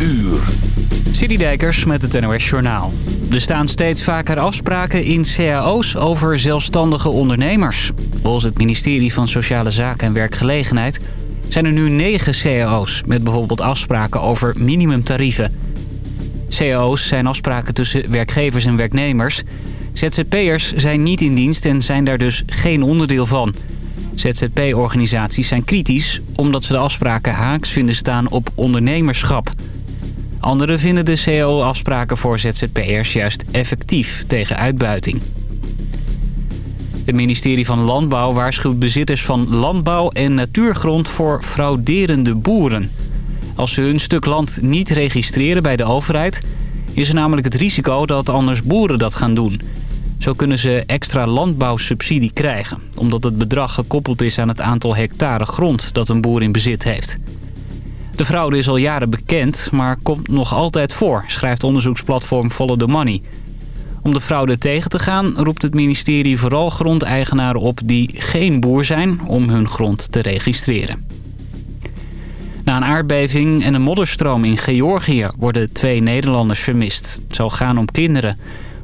uur. Citydijkers met het NOS Journaal. Er staan steeds vaker afspraken in cao's over zelfstandige ondernemers. Volgens het ministerie van Sociale Zaken en Werkgelegenheid... zijn er nu negen cao's met bijvoorbeeld afspraken over minimumtarieven. cao's zijn afspraken tussen werkgevers en werknemers. ZZP'ers zijn niet in dienst en zijn daar dus geen onderdeel van... ZZP-organisaties zijn kritisch omdat ze de afspraken haaks vinden staan op ondernemerschap. Anderen vinden de cao-afspraken voor ZZP'ers juist effectief tegen uitbuiting. Het ministerie van Landbouw waarschuwt bezitters van landbouw en natuurgrond voor frauderende boeren. Als ze hun stuk land niet registreren bij de overheid... is er namelijk het risico dat anders boeren dat gaan doen... Zo kunnen ze extra landbouwsubsidie krijgen... omdat het bedrag gekoppeld is aan het aantal hectare grond dat een boer in bezit heeft. De fraude is al jaren bekend, maar komt nog altijd voor... schrijft onderzoeksplatform Follow the Money. Om de fraude tegen te gaan roept het ministerie vooral grondeigenaren op... die geen boer zijn om hun grond te registreren. Na een aardbeving en een modderstroom in Georgië worden twee Nederlanders vermist. Het zal gaan om kinderen...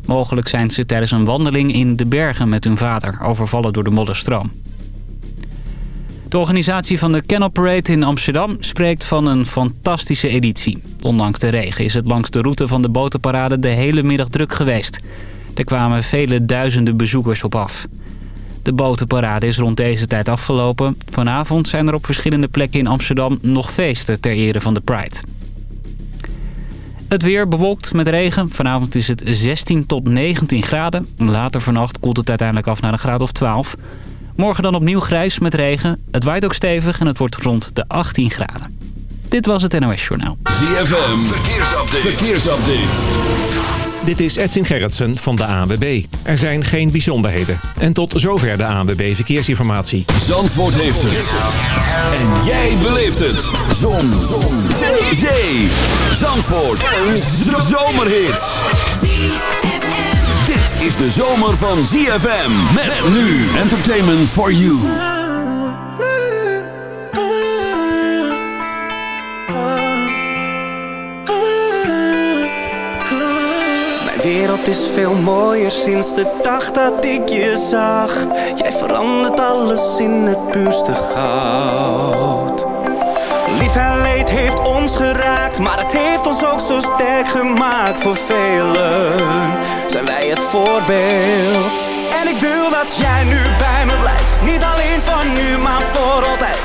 Mogelijk zijn ze tijdens een wandeling in de bergen met hun vader overvallen door de modderstroom. De organisatie van de Canal Parade in Amsterdam spreekt van een fantastische editie. Ondanks de regen is het langs de route van de botenparade de hele middag druk geweest. Er kwamen vele duizenden bezoekers op af. De botenparade is rond deze tijd afgelopen. Vanavond zijn er op verschillende plekken in Amsterdam nog feesten ter ere van de Pride. Het weer bewolkt met regen. Vanavond is het 16 tot 19 graden. Later vannacht koelt het uiteindelijk af naar een graad of 12. Morgen dan opnieuw grijs met regen. Het waait ook stevig en het wordt rond de 18 graden. Dit was het NOS Journaal. ZFM, verkeersupdate. verkeersupdate. Dit is Edwin Gerritsen van de ANWB. Er zijn geen bijzonderheden. En tot zover de ANWB Verkeersinformatie. Zandvoort heeft het. En jij beleeft het. Zon. Zon. Zee. Zee. Zandvoort. Een zomerhit. Is de zomer van ZFM. Met nu. Entertainment for you. De wereld is veel mooier sinds de dag dat ik je zag. Jij verandert alles in het puurste goud. En leed heeft ons geraakt, maar het heeft ons ook zo sterk gemaakt. Voor velen zijn wij het voorbeeld. En ik wil dat jij nu bij me blijft, niet alleen van nu, maar voor altijd.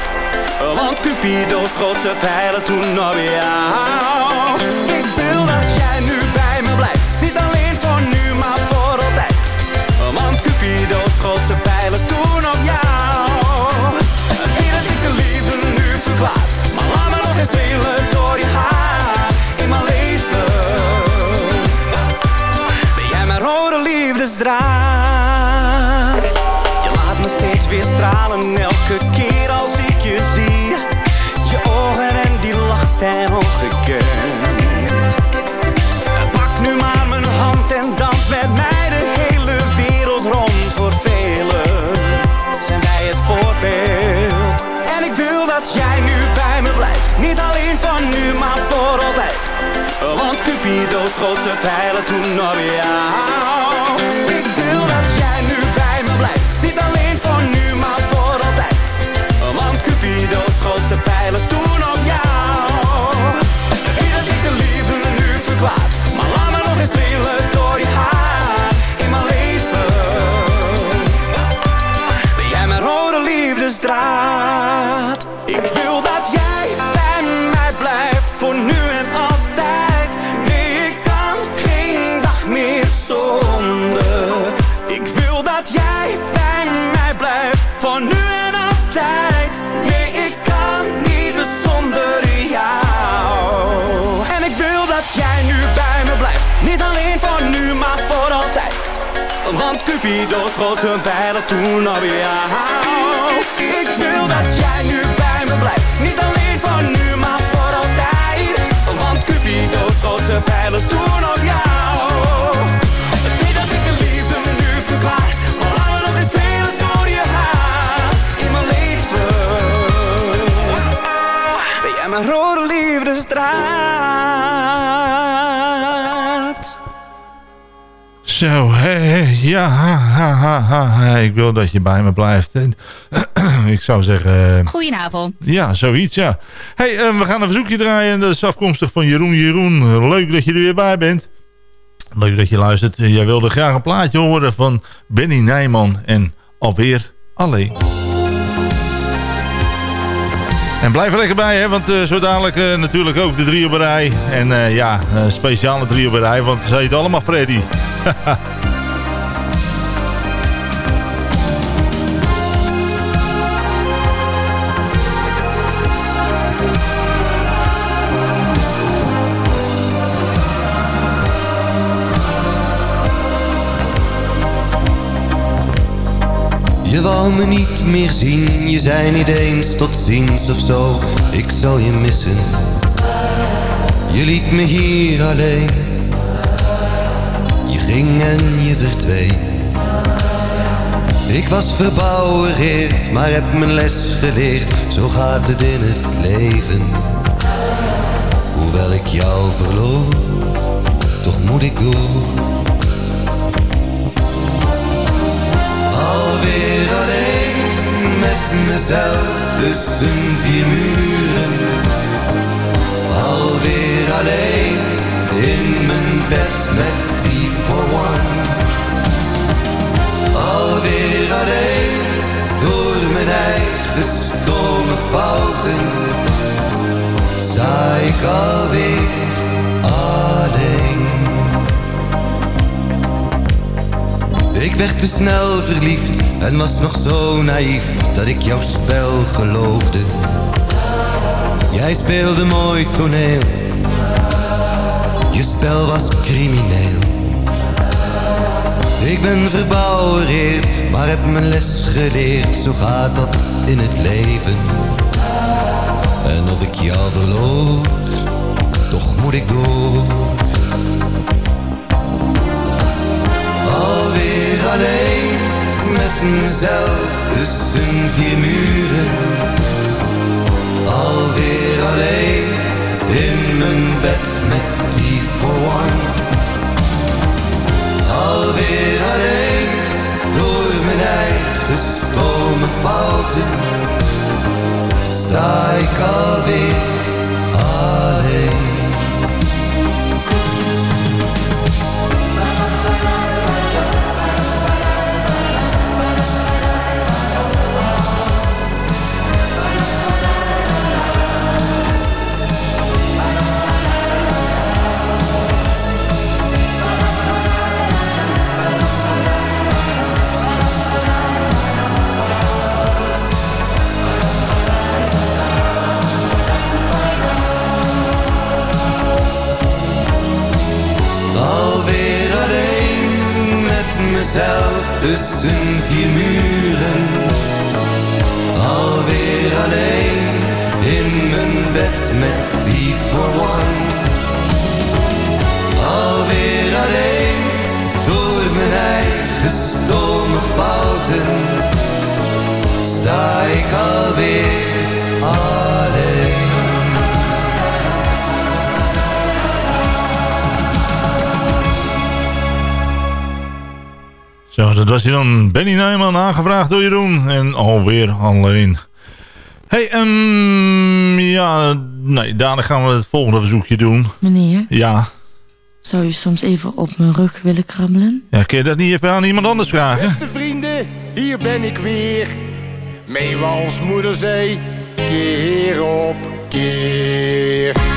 Want Cupido schoot zijn pijlen toen op jou. Ik wil dat jij nu bij me blijft schoot ze pijlen toen delen door je haar in mijn leven. Ben jij mijn rode liefdesdraad? Cupido schoot zijn pijlen toen op jou schoten pijlen toen naar jou. Ik wil dat jij nu bij me blijft, niet alleen voor nu, maar voor altijd. Want Cupido schoot pijlen toen naar jou. Ik weet dat ik de liefde me nu verklaar, maar laat me nog eens delen door je haat In mijn leven ben jij mijn rode liefdestraat. Zo, ja, ha, ha, ha, ik wil dat je bij me blijft. ik zou zeggen... Goedenavond. Ja, zoiets, ja. hey, we gaan een verzoekje draaien. Dat is afkomstig van Jeroen Jeroen. Leuk dat je er weer bij bent. Leuk dat je luistert. Jij wilde graag een plaatje horen van Benny Nijman en alweer alleen. En blijf er lekker bij, hè, want uh, zo dadelijk uh, natuurlijk ook de drie op rij. En uh, ja, een speciale drie op rij, want ze heet allemaal Freddy. me niet meer zien, je zei niet eens tot ziens of zo. Ik zal je missen. Je liet me hier alleen. Je ging en je verdween. Ik was verbouwereerd, maar heb mijn les geleerd. Zo gaat het in het leven. Hoewel ik jou verloor, toch moet ik door. Mezelf tussen vier muren. Alweer alleen in mijn bed met die for one. Alweer alleen door mijn eigen stomme fouten. Sta ik alweer Ik werd te snel verliefd en was nog zo naïef dat ik jouw spel geloofde. Jij speelde mooi toneel, je spel was crimineel. Ik ben verbouwereerd, maar heb mijn les geleerd, zo gaat dat in het leven. En of ik jou verloor, toch moet ik door. Alleen met mezelf tussen vier muren. Alweer alleen in mijn bed was hij dan. Benny Nijman, aangevraagd door Jeroen. En alweer alleen. hey, um, ja, nee, daarna gaan we het volgende verzoekje doen. Meneer, Ja, zou u soms even op mijn rug willen krabbelen? ja kun je dat niet even aan iemand anders vragen? Beste vrienden, hier ben ik weer. Meewals moeder zei, keer op keer.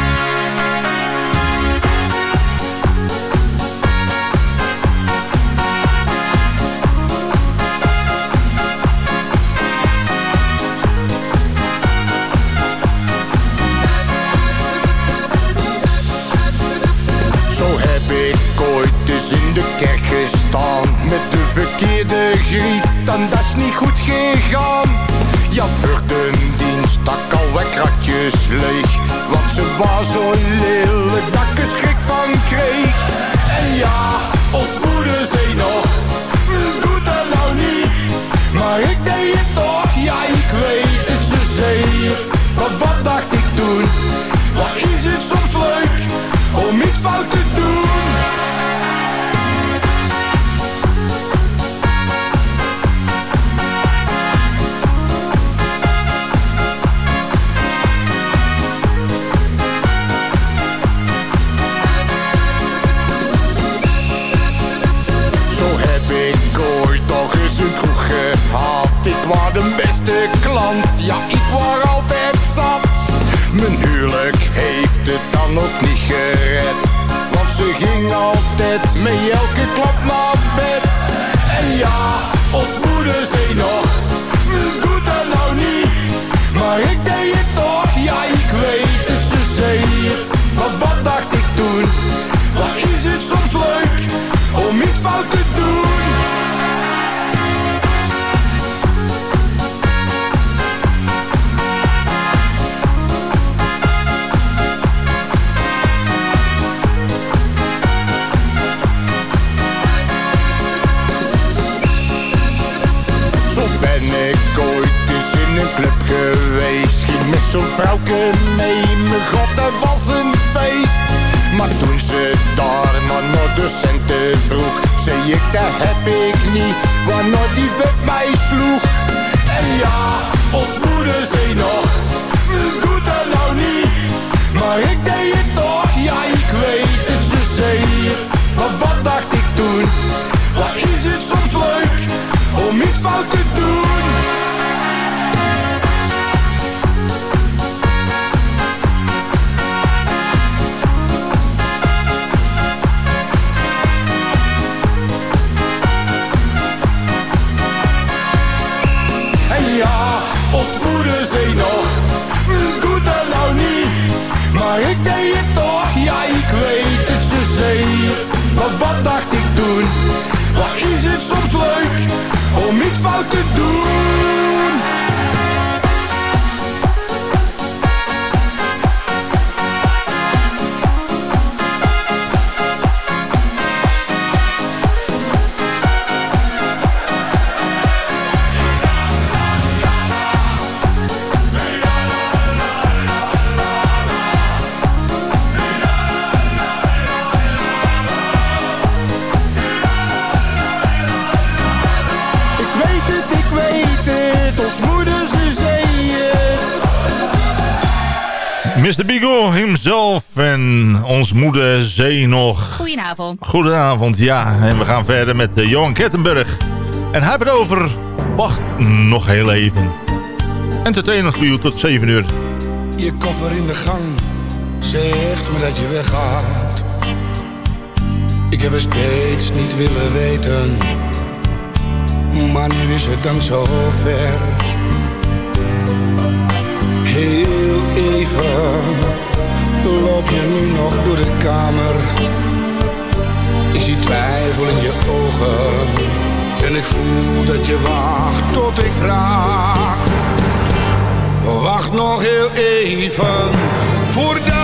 In de kerk gestaan. Met de verkeerde griet en dat is niet goed gegaan. Ja, voor de dienst stak al wat kratjes leeg. Want ze was zo lelijk dat ik er schrik van kreeg. En ja, ons moeder zei nog Doe dat nou niet. Maar ik deed het toch, ja ik weet het, ze zei het. Maar wat dacht de beste klant, ja ik was altijd zat. Mijn huwelijk heeft het dan ook niet gered. Want ze ging altijd met elke klap naar bed. En ja, ons moeder nog, doe dat nou niet. Maar ik deed het toch, ja ik weet het, ze zei het. Maar wat dacht ik toen? Wat is het soms leuk om iets fout te doen? Zo'n vrouwke mee, mijn god dat was een feest. Maar toen ze daar maar naar de centen vroeg Zei ik dat heb ik niet, waarna die vet mij sloeg. En ja, himself en ons moeder zee nog. Goedenavond. Goedenavond, ja. En we gaan verder met uh, Johan Kettenberg. En hij over... Wacht nog heel even. Entertainment voor u tot 7 uur. Je koffer in de gang zegt me dat je weggaat. Ik heb het steeds niet willen weten, maar nu is het dan zo ver. Heel even loop je nu nog door de kamer. Ik zie twijfel in je ogen en ik voel dat je wacht tot ik vraag. Wacht nog heel even voordat je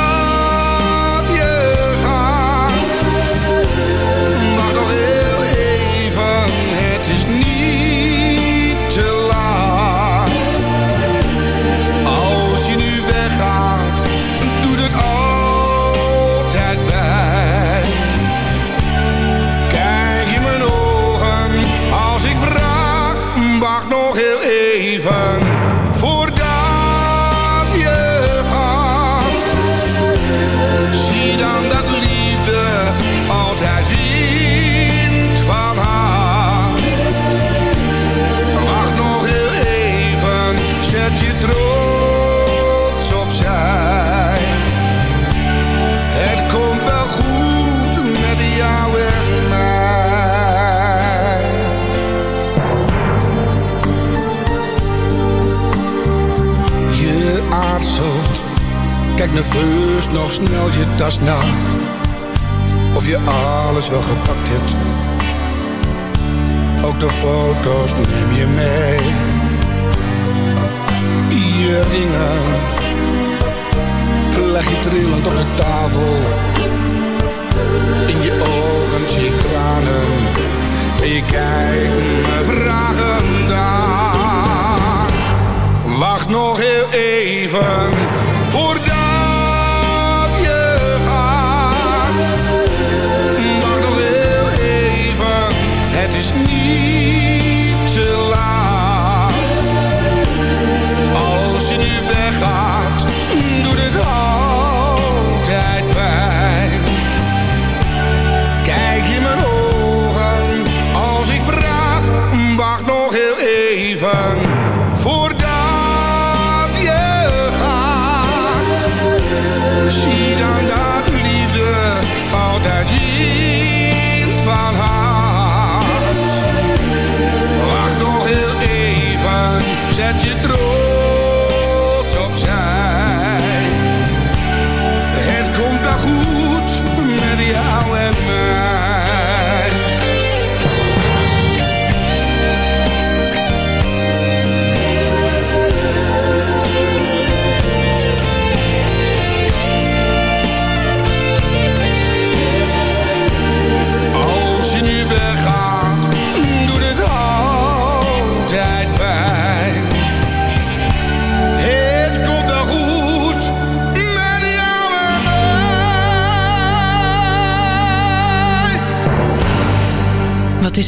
kijk nog snel je tas na. Of je alles wel gepakt hebt. Ook de foto's neem je mee. Je ringen leg je trillend op de tafel. In je ogen zie ik tranen. En je kijkt me vragend aan. Wacht nog heel even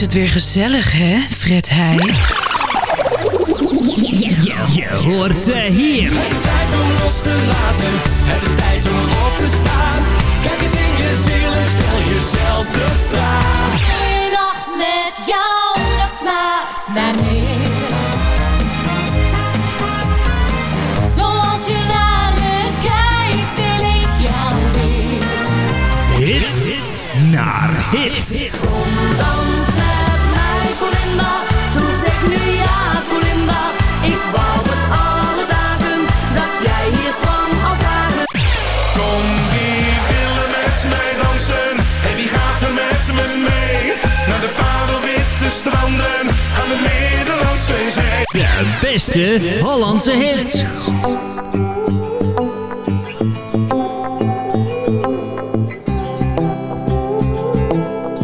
is het weer gezellig, hè, Fred beste Hollandse hits.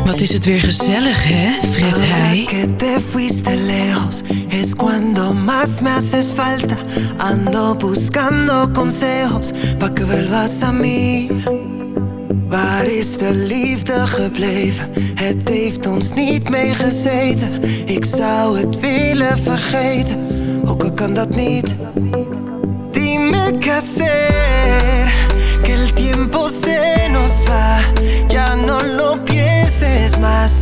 Wat is het weer gezellig, hè, Fred Heij? que te fuiste lejos es cuando más me haces falta. Ando buscando consejos pa' que vuelvas a mí. Waar is de liefde gebleven? Het heeft ons niet meegezeten. Ik zou het willen vergeten, kan dat niet. Dime qué hacer, que el tiempo se nos va. Ya no lo pienses más,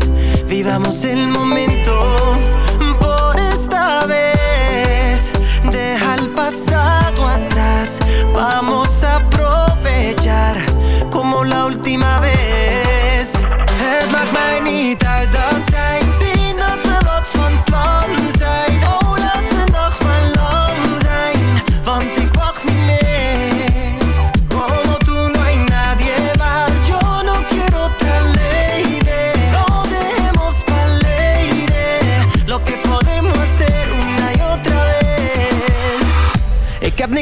vivamos el momento.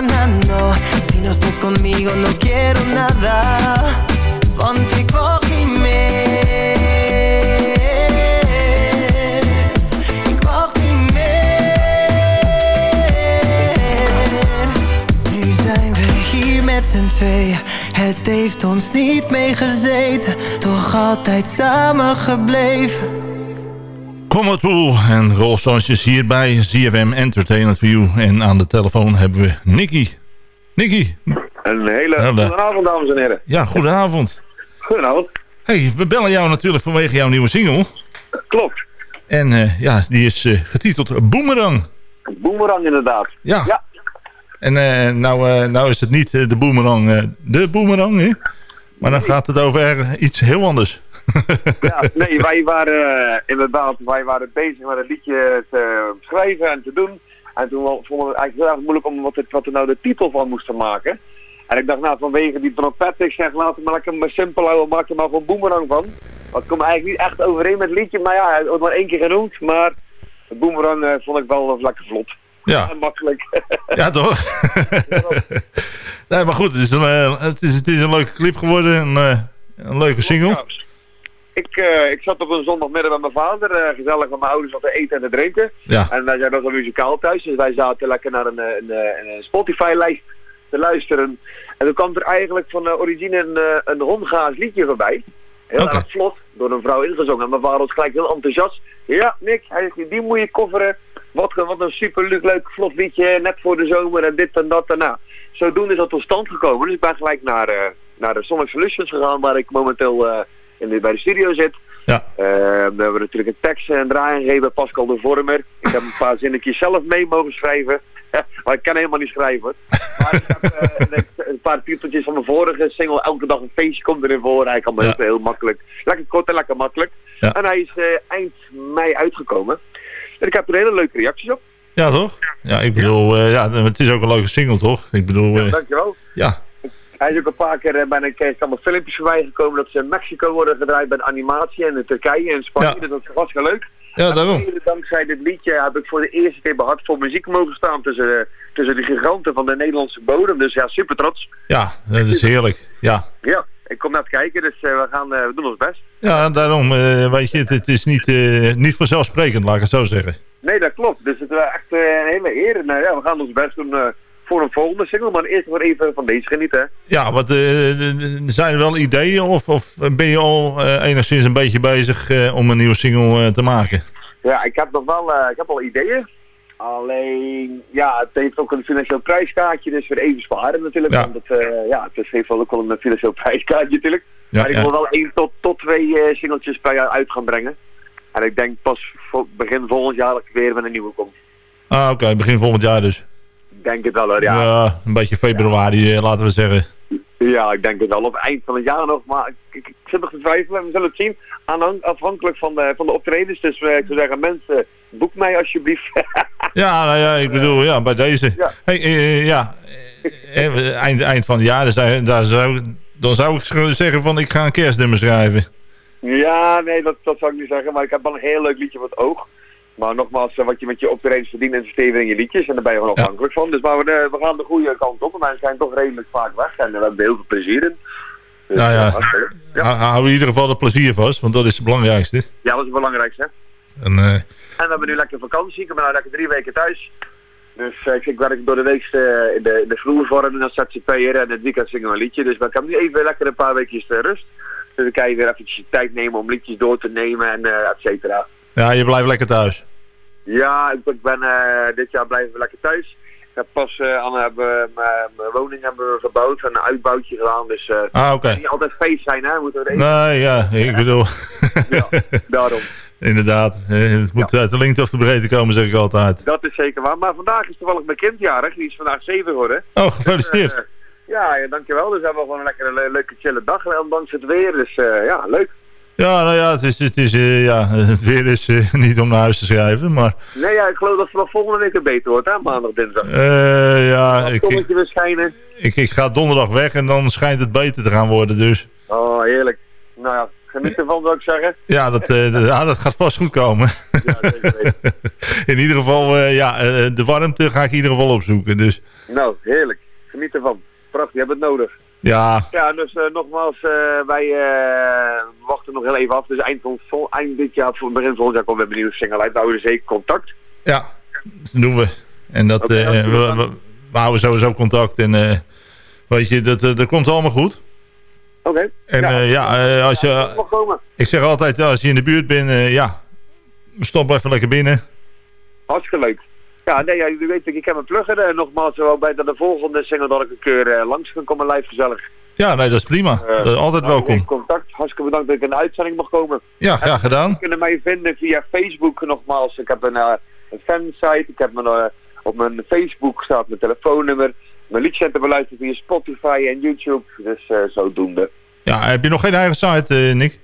no. Si no estás conmigo no quiero nada. Z'n tweeën. Het heeft ons niet meegezeten, toch altijd samen gebleven. Toe. En Rolf Sanchez hier bij ZFM Entertainment for You. En aan de telefoon hebben we Nicky. Nicky. Een hele goede avond, dames en heren. Ja, goedenavond. Goedenavond. Hey, we bellen jou natuurlijk vanwege jouw nieuwe single. Klopt. En eh, ja, die is eh, getiteld Boomerang. Boomerang inderdaad. Ja. Ja, En eh, nou, nou is het niet de boomerang, de boomerang, hè? Maar dan gaat het over iets heel anders. ja, nee, wij waren eh, inderdaad wij waren bezig met een liedje te schrijven en te doen. En toen vonden we het eigenlijk heel erg moeilijk om wat, het, wat er nou de titel van moesten maken. En ik dacht, nou, vanwege die trompet, ik zeg, laten we maar lekker maar simpel houden, maak er maar gewoon boomerang van. Want ik kom eigenlijk niet echt overeen met het liedje, maar ja, het wordt maar één keer genoemd. Maar de boomerang eh, vond ik wel lekker vlot. Ja. En makkelijk. Ja, toch? nee, maar goed, het is een, eh, het is, het is een leuke clip geworden. Een, een leuke single. Ik, eh, ik zat op een zondagmiddag met mijn vader, eh, gezellig met mijn ouders wat te eten en te drinken. Ja. En wij zijn ook wel muzikaal thuis, dus wij zaten lekker naar een, eh, een, een Spotify-lijst te luisteren. En toen kwam er eigenlijk van origine een, een Hongaars liedje voorbij. Heel erg vlot, door een vrouw ingezongen. En we waren ons gelijk heel enthousiast. Ja, Nick, hij die moet je coveren. Wat, wat een super leuk, leuk vlot liedje, net voor de zomer en dit en dat en nou. Zodoende is dat tot stand gekomen. Dus ik ben gelijk naar, naar de Sonic Solutions gegaan, waar ik momenteel in de, bij de studio zit. Ja. Eh, we hebben natuurlijk een tekst en draai gegeven, Pascal de Vormer. Ik heb een paar zinnetjes zelf mee mogen schrijven. maar ik kan helemaal niet schrijven. Maar ik heb eh, een- paar titeltjes van mijn vorige single. Elke dag een feestje komt erin voor. Hij kan heel, heel makkelijk. Lekker kort en lekker makkelijk. En hij is eh, eind mei uitgekomen. En ik heb er hele leuke reacties op. Ja, toch? Ja, ik bedoel, eh, ja, het is ook een leuke single, toch? Ik bedoel, eh, Dankjewel. ja. Hij is ook een paar keer eh, bij een keer allemaal filmpjes voorbij gekomen dat ze in Mexico worden gedraaid bij de animatie en in Turkije en Spanje. Ja. Dus dat was wel leuk. Ja, daarom. dankzij dit liedje heb ik voor de eerste keer bij Hart voor Muziek mogen staan tussen, eh, tussen de giganten van de Nederlandse bodem. Dus ja, super trots. Ja, dat is heerlijk. Ja, Ja, ik kom net kijken, dus eh, we, gaan, eh, we doen ons best. ja daarom, weet je, het, het is niet, niet vanzelfsprekend, laat ik het zo zeggen. Nee, dat klopt. Dus het is echt een hele eer. Nou ja, we gaan ons best doen voor een volgende single. Maar eerst maar even van deze genieten. Ja, wat, eh, zijn er wel ideeën of, of ben je al eh, enigszins een beetje bezig eh, om een nieuwe single eh, te maken? Ja, ik heb nog wel eh, ik heb wel ideeën. Alleen, ja, het heeft ook een financieel prijskaartje, dus weer even sparen natuurlijk. Ja. Want het, eh, ja, het heeft wel ook wel een financieel prijskaartje natuurlijk. Ja, maar ik ja. wil wel één tot, tot twee eh, singeltjes per jaar uit gaan brengen. En ik denk pas voor begin volgend jaar dat ik weer met een nieuwe kom. Ah, oké, begin volgend jaar dus. Ik denk het wel hoor, ja. Ja, een beetje februari, eh, laten we zeggen. Ja, ik denk het wel. Op eind van het jaar nog. Maar ik, ik, zit nog te twijfelen. We zullen het zien. Afhankelijk van de, van de optredens. Dus eh, ik zou zeggen, mensen, boek mij alsjeblieft. Ja, nou ja, ik bedoel, ja, bij deze. Ja. Hey, eh, ja, eind, eind van het jaar, dan zou, daar zou, dan zou ik zeggen van ik ga een kerstnummer schrijven. ja, nee, dat, dat zou ik niet zeggen. Maar ik heb wel een heel leuk liedje voor het oog. Maar nogmaals, eh, wat je met je optredens verdient, investeer in je liedjes. En daar ben je gewoon afhankelijk van. Dus maar we, eh, we gaan de goede kant op. En wij zijn toch redelijk vaak weg. En we hebben heel veel plezier in. Dus, Nou ja, eh, hartstikke leuk. hou, hou in ieder geval het plezier vast, want dat is het belangrijkste. ja, dat is het belangrijkste. hè. En, eh, En we hebben nu lekker vakantie. Ik ben nou lekker drie weken thuis. Dus eh, ik, werk door de week eh, in de, in de vloervorm als ZZP'er en het weekend zingen we een liedje. Dus ik heb nu even lekker een paar weekjes eh, rust. Dus dan kan je weer eventjes de tijd nemen om liedjes door te nemen en eh et cetera. Ja, je blijft lekker thuis. Ja, ik, ik ben eh, dit jaar blijven we lekker thuis. Ik heb pas eh, aan hebben we mijn woning hebben we gebouwd en een uitbouwtje gedaan. Dus eh Ah, het moet niet altijd feest zijn, hè? Moeten we even... Nee, ja, ik bedoel... Daarom. Inderdaad, eh, het moet uit de lengte of de breedte komen, zeg ik altijd. Dat is zeker waar. Maar vandaag is toevallig mijn kind jarig. Die is vandaag 7 geworden. Oh, gefeliciteerd. Dus, eh, ja, ja, dankjewel. Dus we hebben gewoon een lekkere, le- leuke, chille dag. Ondanks het weer. Dus eh, ja, leuk. Ja, nou ja, het, is, het, is, eh, ja, het weer is eh, niet om naar huis te schrijven, maar Nee, ja, ik geloof dat het wel volgende week weer beter wordt, hè? Maandag, dinsdag. eh, ja, Het ik, ik, ik, ik ga donderdag weg en dan schijnt het beter te gaan worden, dus Oh, heerlijk. Nou ja, geniet ervan, zou ik zeggen. ja, dat, eh, dat- ja, dat gaat vast goed komen. In ieder geval, ja, de warmte ga ik in ieder geval opzoeken, dus Nou, heerlijk. Geniet ervan. Prachtig, je hebt het nodig. Ja, Ja, dus eh, nogmaals, eh, wij eh, wachten nog heel even af. Dus eind, van, eind dit jaar, voor begin volgend jaar, komen we met een nieuwe single uit. We houden zeker contact. ja, dat doen we. En dat, we we, we, houden sowieso contact en weet je, dat, dat komt allemaal goed. Oké. En ja, ja als je, ik zeg altijd, als je in de buurt bent, ja, stop even lekker binnen. Hartstikke leuk. Ja, nee, ja, u weet, ik, ik heb een plugger. En nogmaals, wel bij de volgende single dat ik een keer eh, langs kan komen, live gezellig. Ja, nee, dat is prima. Eh, Dat is altijd nou, welkom. in Contact. Hartstikke bedankt dat ik in de uitzending mag komen. Ja, graag gedaan. Ze kunnen mij vinden via Facebook nogmaals. Ik heb een, eh, een fansite. Ik heb mijn, eh, op mijn Facebook staat mijn telefoonnummer. Mijn liedjes zijn te beluisteren via Spotify en YouTube. Dus eh, zodoende. Ja, heb je nog geen eigen site, eh, Nick?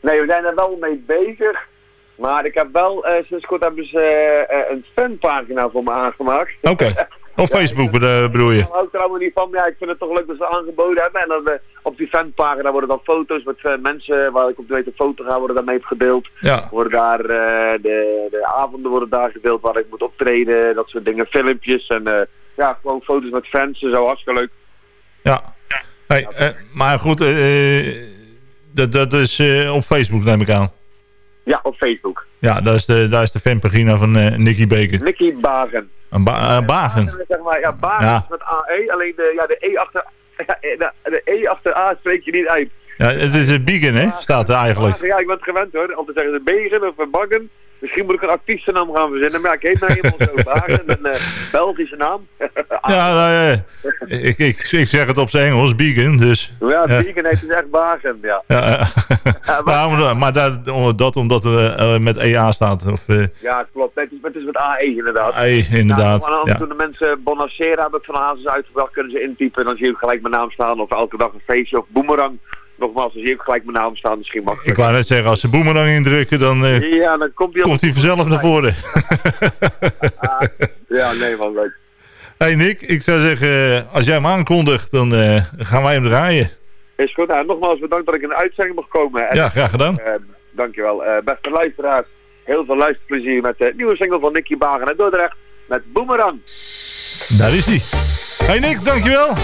Nee, we zijn er wel mee bezig. Maar ik heb wel, eh, sinds kort hebben ze eh, eh, een fanpagina voor me aangemaakt. Oké. Op Facebook bedo- bedoel je? Daar hou ik er allemaal niet van. Ja, ik vind het toch leuk dat ze aangeboden hebben. En dan op die fanpagina worden dan foto's met mensen waar ik op de weten foto ga, worden daarmee gedeeld. Ja. Worden daar, de, de avonden worden daar gedeeld waar ik moet optreden. Dat soort dingen, filmpjes en ja, gewoon foto's met fans en zo. Hartstikke leuk. Ja. Hey, maar goed, dat, dat is op Facebook neem ik aan. Ja, op Facebook. Ja, daar is de, daar is de fanpagina van eh, Nicky Baker. Nicky Bagen. Een ba eh, Bagen. Zeg maar, ja, Bagen Ja. met AE, alleen de, ja, de E achter... Ja, de, de E achter A spreek je niet uit. Ja, het is een Biegen, hè? Staat er eigenlijk. Bagen, ja, ik ben het gewend hoor. Altijd zeggen ze Begen of Baggen. Misschien moet ik een artiestennaam gaan verzinnen, maar ik heet nou eenmaal zo Bagen. Een Belgische naam. Ja, nou ja. Ik, ik, ik zeg het op zijn Engels, Biegen, dus... ja. Begen heet dus echt Bagen, ja. Ja, maar maar, maar dat, dat omdat het eh, met EA staat. Of, eh, Ja, klopt. Nee, het, is, het is met AE inderdaad. AE, inderdaad, Nou, ja. Toen de mensen Bonacera hebben van Hazes uitgebracht, kunnen ze intypen. Dan zie je gelijk mijn naam staan. Of elke dag een feestje of Boomerang. Nogmaals, zie je ook gelijk mijn naam staan. Misschien ik makkelijk. wou net zeggen, als ze boemerang indrukken, dan eh, Ja, dan komt hij komt hij vanzelf naar voren. Ja, nee man, leuk. hey Nick, ik zou zeggen, eh, als jij hem aankondigt, dan eh, gaan wij hem draaien. Is goed. Nou, nogmaals bedankt dat ik in de uitzending mag komen. En, Ja, graag gedaan. eh, dankjewel. Beste luisteraars, heel veel luisterplezier met de nieuwe single van Nicky Bagen uit Dordrecht. Met Boomerang. Daar is hij. Hey Nick, dankjewel.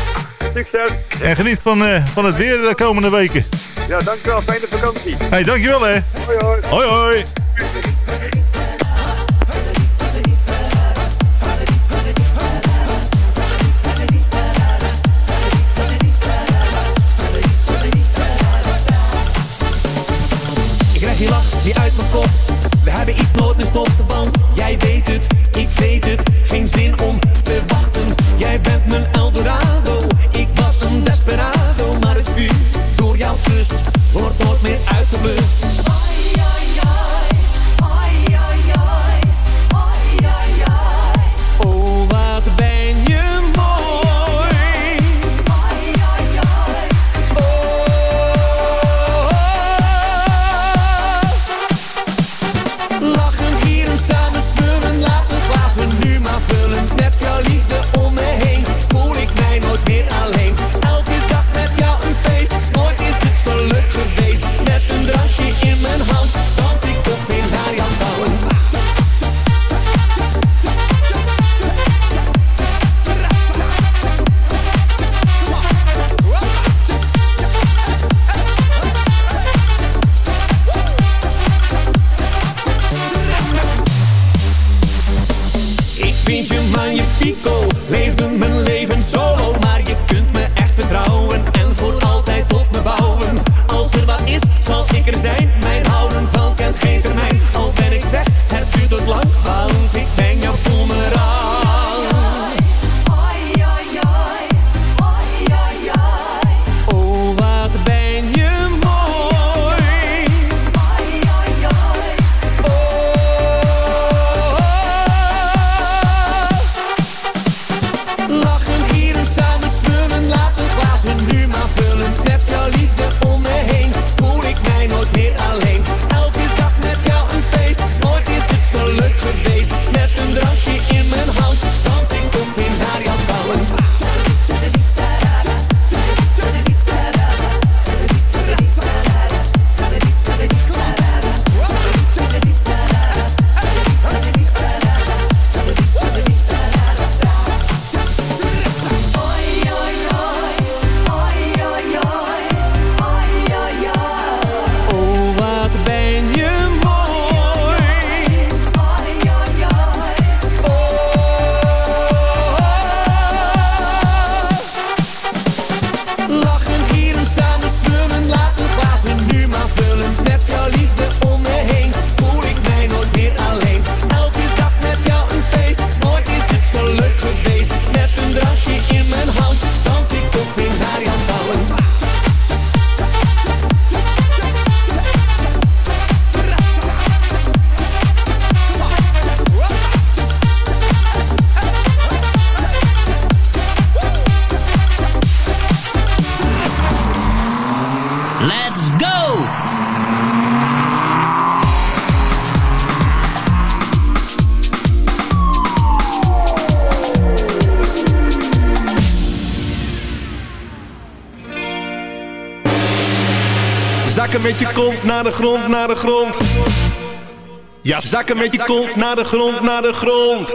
Succes. En geniet van, eh, van het weer de komende weken. Ja, dankjewel. Fijne vakantie. Hey, dankjewel hè. Hoi hoi. Hoi hoi. Ik krijg je lach niet uit mijn kop. We hebben iets nooit meer stopte want jij weet het, ik weet het. Geen zin om te wachten. Jij bent mijn Eldorado. Ik was een desperado, maar het vuur door jouw kus wordt nooit meer uitgeblust. Oh, naar de grond, naar de grond. Ja, zakken met je kont naar de grond, naar de grond.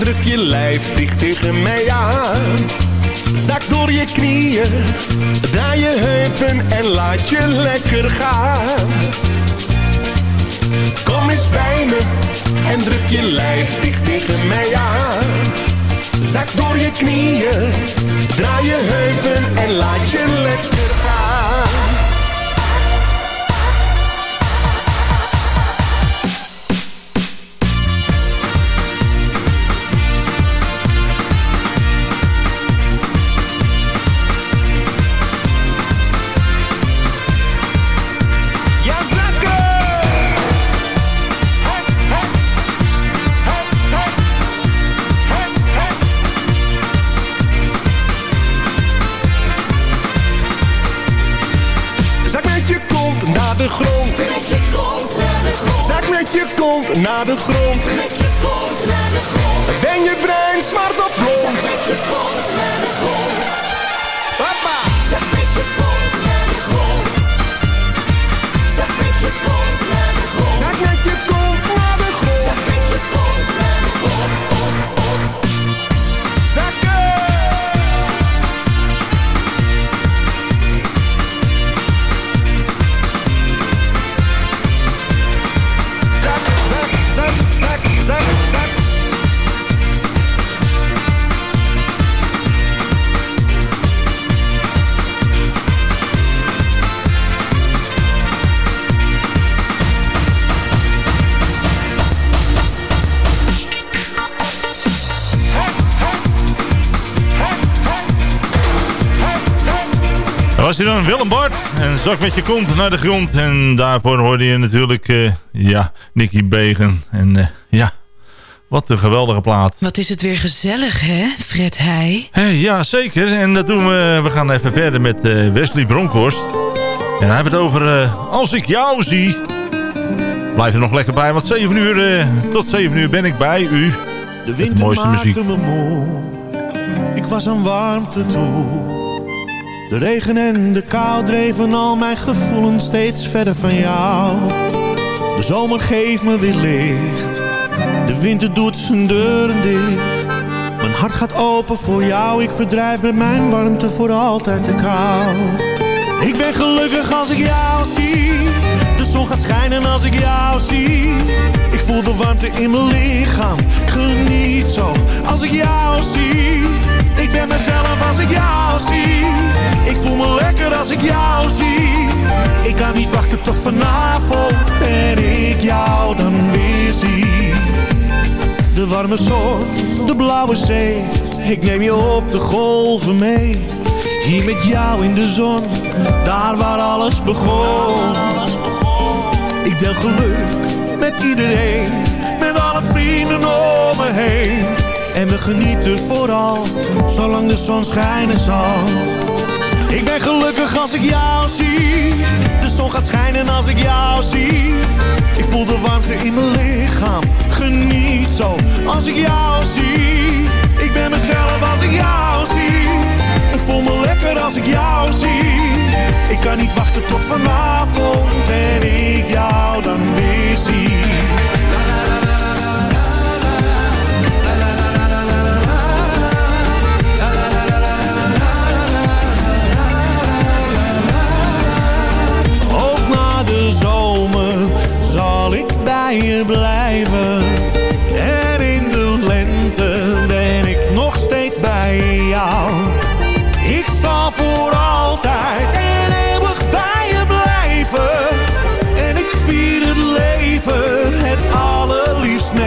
Druk je lijf dicht tegen mij aan. Zak door je knieën, draai je heupen en laat je lekker gaan. Kom eens bij me en druk je lijf dicht tegen mij aan. Zak door je knieën, draai je heupen en laat je lekker naar de. Willem Bart. En zak met je kont naar de grond. En daarvoor hoorde je natuurlijk, eh, ja, Nicky Begen. En eh, ja, wat een geweldige plaat. Wat is het weer gezellig, hè, Fred Heij? Hé, ja, zeker. En dat doen we. We gaan even verder met eh, Wesley Bronkhorst. En hij heeft het over eh, Als ik jou zie. Blijf er nog lekker bij, want 7 uur, eh, tot 7 uur ben ik bij u. De winter de mooiste maakte muziek. me moe. Ik was aan warmte toe. De regen en de kou dreven al mijn gevoelens steeds verder van jou. De zomer geeft me weer licht. De winter doet zijn deuren dicht. Mijn hart gaat open voor jou. Ik verdrijf met mijn warmte voor altijd de kou. Ik ben gelukkig als ik jou zie. De zon gaat schijnen als ik jou zie. Ik voel de warmte in mijn lichaam. Geniet zo als ik jou zie. Ik ben mezelf als ik jou zie. Ik voel me lekker als ik jou zie. Ik kan niet wachten tot vanavond en ik jou dan weer zie. De warme zon, de blauwe zee. Ik neem je op de golven mee. Hier met jou in de zon, daar waar alles begon. Ik deel geluk met iedereen, met alle vrienden om me heen. En we genieten vooral, zolang de zon schijnen zal. Ik ben gelukkig als ik jou zie. De zon gaat schijnen als ik jou zie. Ik voel de warmte in mijn lichaam. Geniet zo als ik jou zie. Ik ben mezelf als ik jou zie. Ik voel me lekker als ik jou zie. Ik kan niet wachten tot vanavond en ik jou dan weer zie. Ook na de zomer zal ik bij je blijven.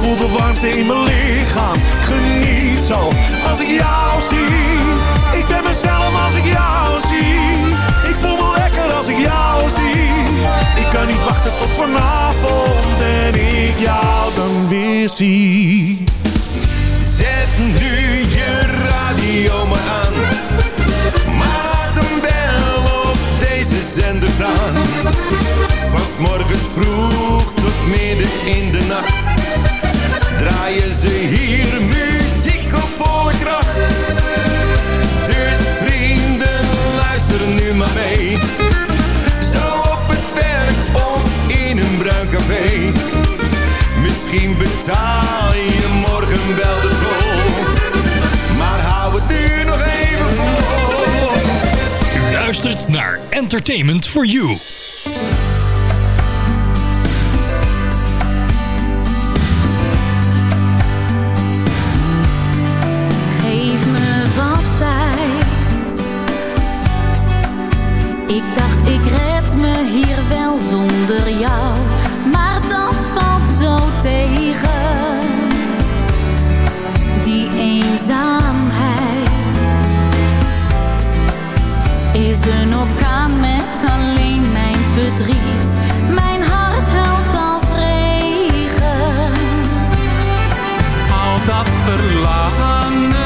voel de warmte in mijn lichaam. Geniet zo als ik jou zie. Ik ben mezelf als ik jou zie. Ik voel me lekker als ik jou zie. Ik kan niet wachten tot vanavond en ik jou dan weer zie. Zet nu je radio maar aan. Maat een bel op deze zender staan. Vast morgens vroeg tot midden in de nacht draaien ze hier muziek op volle kracht. Dus vrienden, luister nu maar mee. Zo op het werk of in een bruin café. Misschien betaal je morgen wel de tol. Maar hou het nu nog even vol. U luistert naar Entertainment for You. Een orkaan met alleen mijn verdriet. Mijn hart huilt als regen. Al dat verlangen,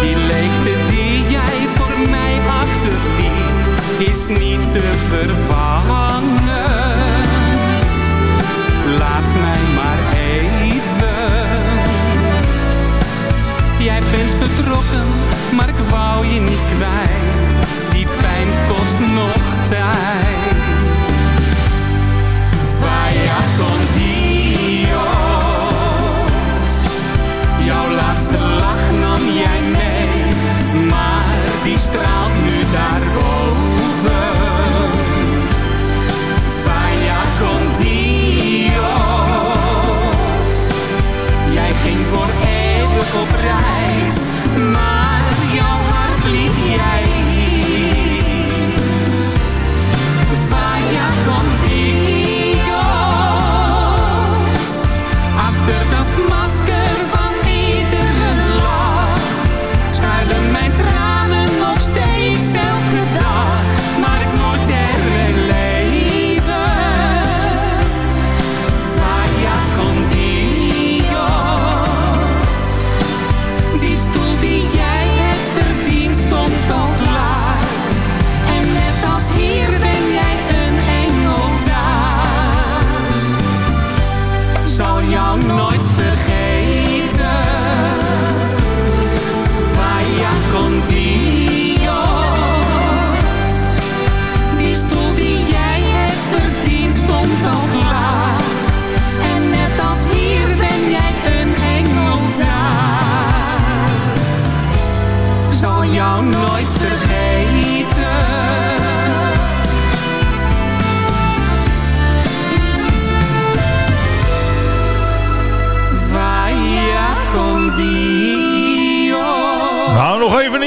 die leegte die jij voor mij achterliet, is niet te vervangen. Vertrokken, maar ik wou je niet kwijt. Die pijn kost nog tijd. Vaya con Dios. Jouw laatste lach nam jij mee, maar die straalt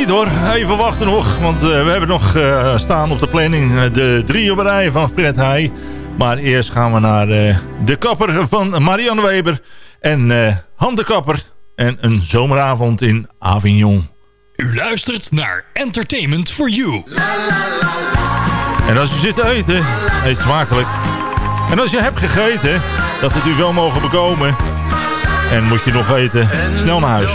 niet hoor. Even wachten nog. Want eh, we hebben nog eh, staan op de planning eh, de drie op rij van Fred Heij. Maar eerst gaan we naar de kapper van Marianne Weber. En Han de Kapper. En een zomeravond in Avignon. U luistert naar Entertainment for You. En als je zit te eten, eet smakelijk. En als je hebt gegeten, dat het u wel mogen bekomen. En moet je nog eten, snel naar huis.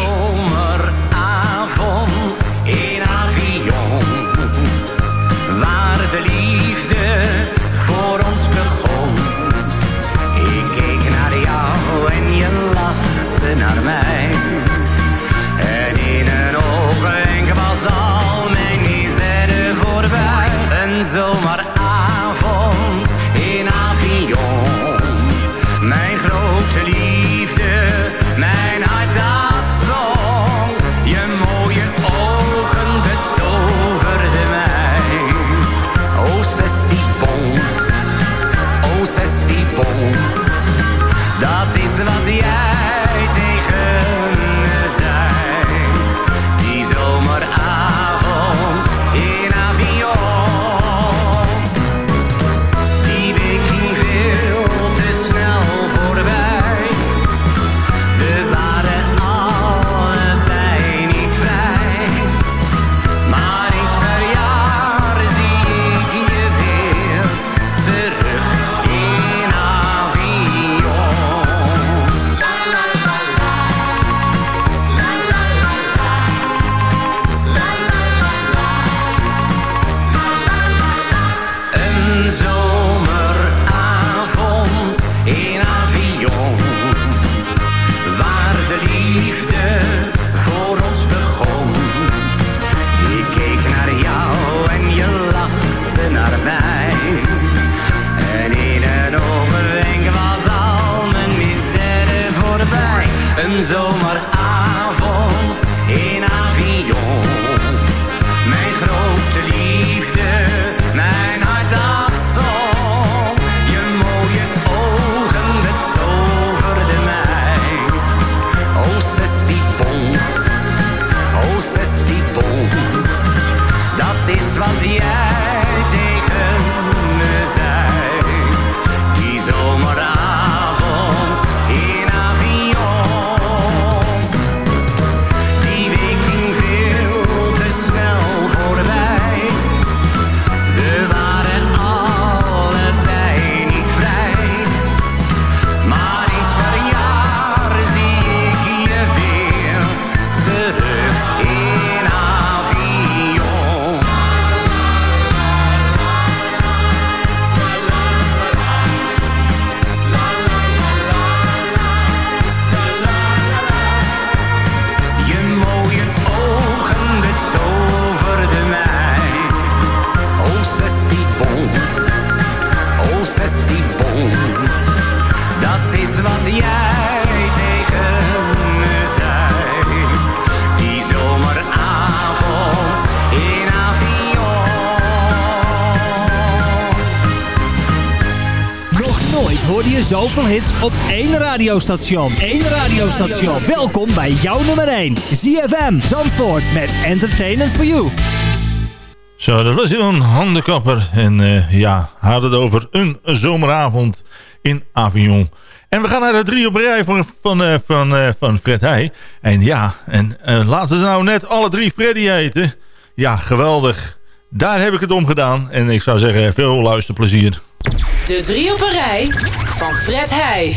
Een zomeravond Zoveel hits op één radiostation. Eén radiostation. Welkom bij jouw nummer 1. ZFM Zandvoort met Entertainment for You. Zo, dat was een Handenkapper. En uh, ja, hadden het over een zomeravond in Avignon. En we gaan naar de drie op rij van, van, eh, van, eh, van Fred Heij. En ja, en laten ze nou net alle drie Freddy eten, Ja, geweldig. Daar heb ik het om gedaan. En ik zou zeggen, veel luisterplezier. De drie op een rij van Fred Heij.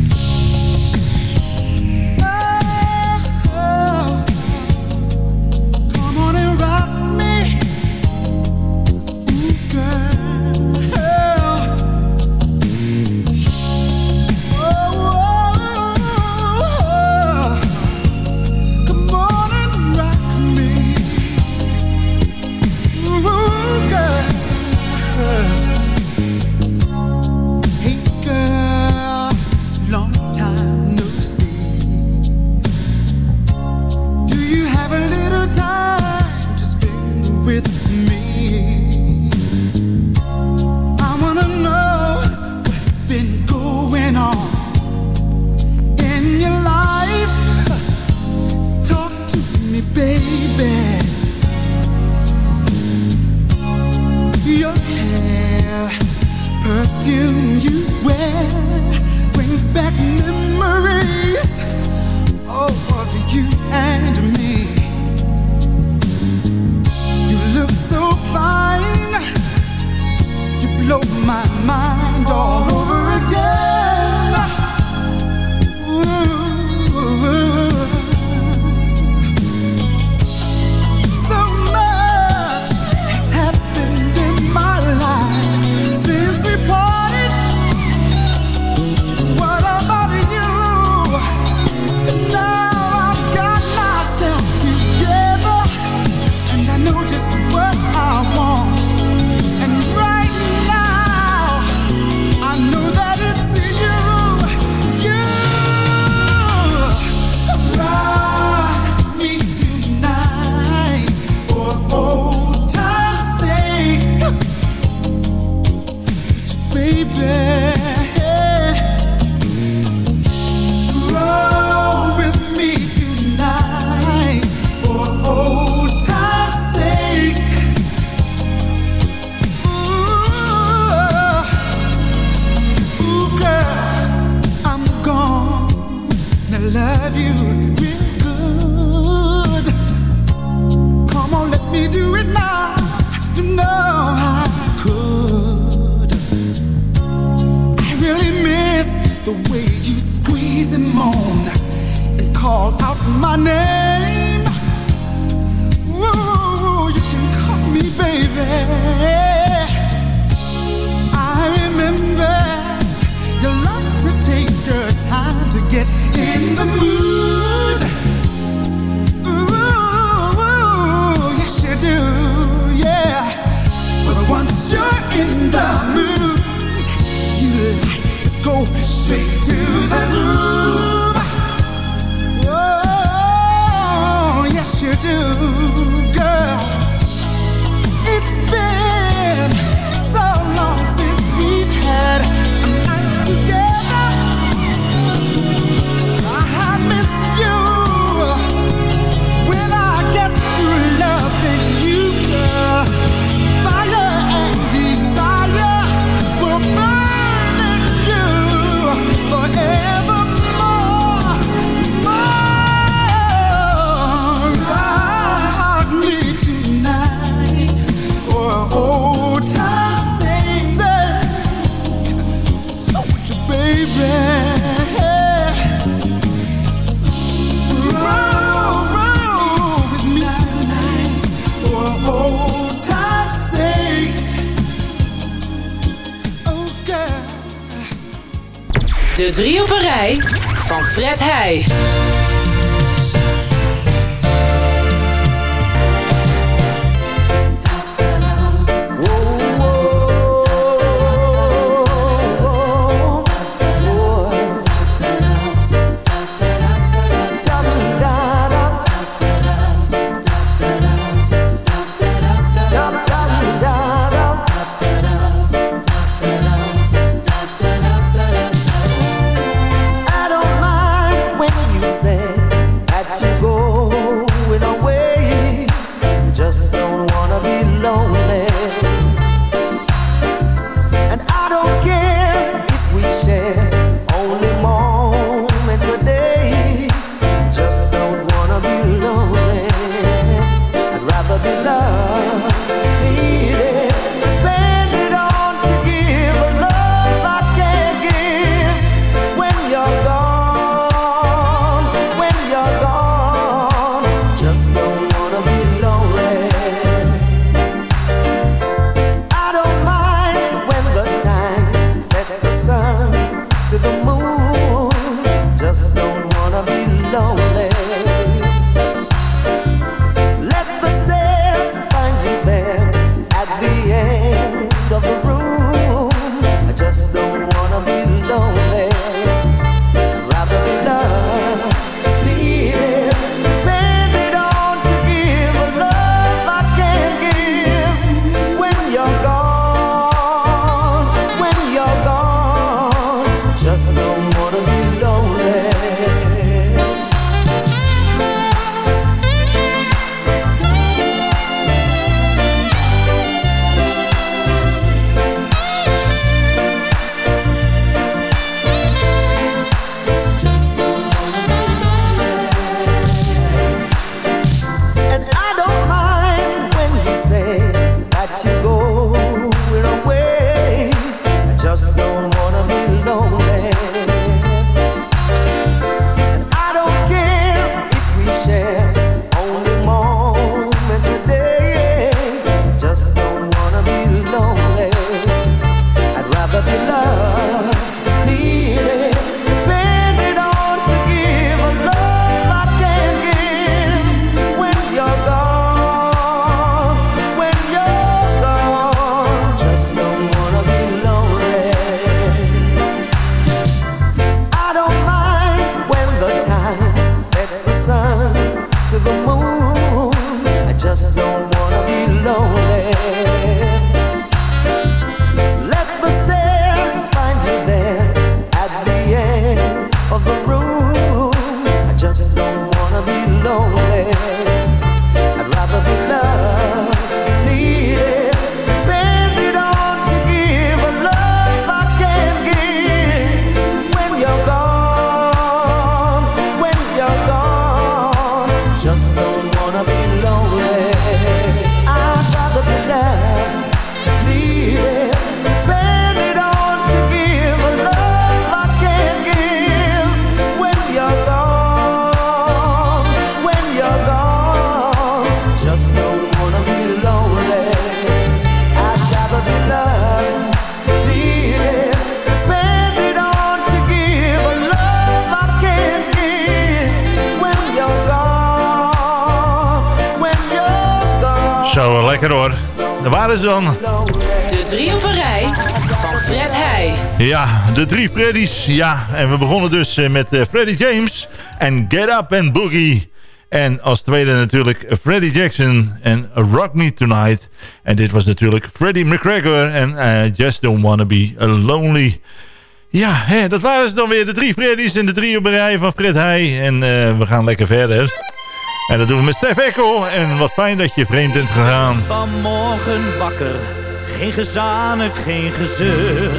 van Fred Heij. Ze dan. De drie op een rij van Fred Heij. Ja, de drie Freddy's. Ja, en we begonnen dus eh, met eh, Freddie James en Get Up and Boogie. En als tweede natuurlijk Freddie Jackson en Rock Me Tonight. En dit was natuurlijk Freddie McGregor en eh, Just Don't Wanna Be Lonely. Ja, hè, dat waren ze dan weer. De drie Freddy's en de drie op een rij van Fred Heij. En we gaan lekker verder. En dat doen we met Stef. En wat fijn dat je vreemd bent gegaan. Vanmorgen wakker, geen gezanik, geen gezeur.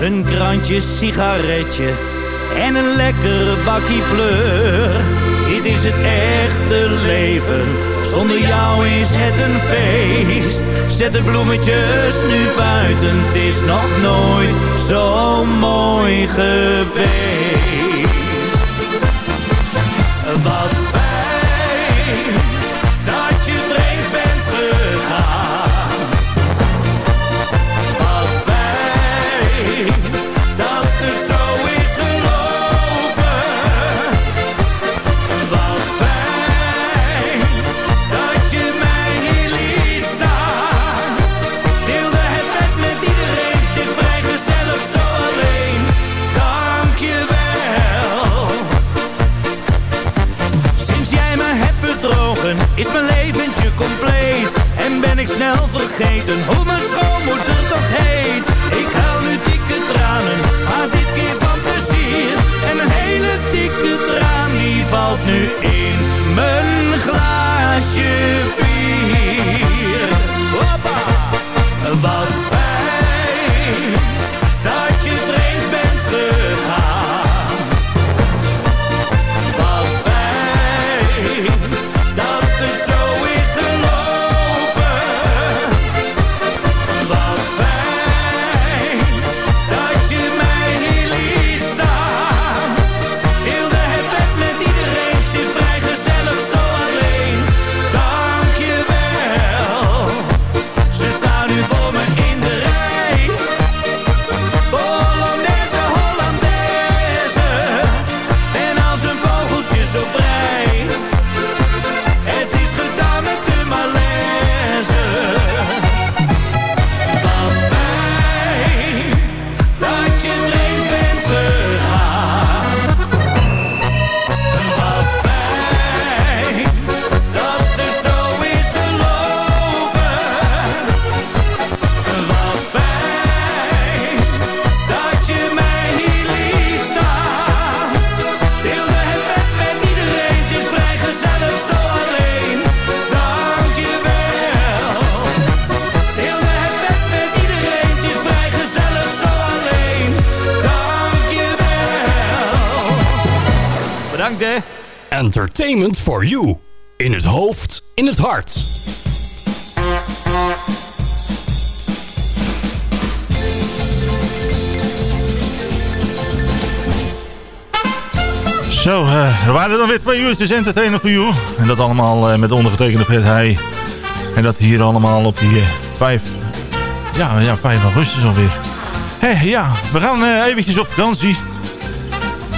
Een krantje sigaretje en een lekker bakkie pleur. Dit is het echte leven, zonder jou is het een feest. Zet de bloemetjes nu buiten, het is nog nooit zo mooi geweest. Wat Entertainment for you. In het hoofd, in het hart. Zo, eh, we waren dan weer twee uurtjes entertainer voor you. En dat allemaal eh, met ondergetekende Fred Heij. En dat hier allemaal op die eh, 5, ja, ja, 5 augustus alweer. Hé, ja, we gaan eh, eventjes op vakantie.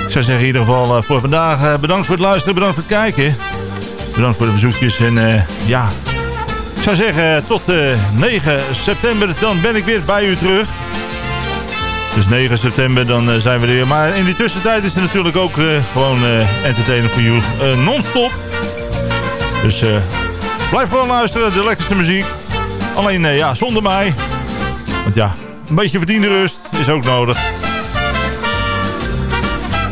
Ik zou zeggen in ieder geval eh, voor vandaag eh, bedankt voor het luisteren, bedankt voor het kijken. Bedankt voor de bezoekjes en eh, ja, ik zou zeggen tot eh, 9 september, dan ben ik weer bij u terug. Dus 9 september, dan zijn we er weer. Maar in die tussentijd is er natuurlijk ook gewoon entertainer voor you non-stop. Dus Blijf gewoon luisteren, de lekkerste muziek. Alleen, ja, zonder mij. Want ja, een beetje verdiende rust is ook nodig.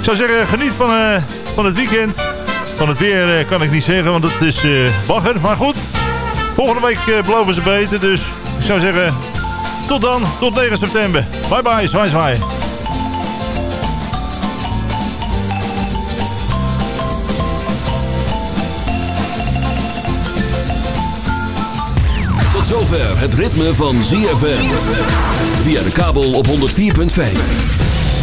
Ik zou zeggen, geniet van, eh, van het weekend. Van het weer eh, kan ik niet zeggen, want het is bagger. Maar goed, volgende week beloven ze beter. Dus ik zou zeggen, tot dan, tot 9 september. Bye bye, zwaai zwaai. Tot zover het ritme van ZFM. Via de kabel op 104.5.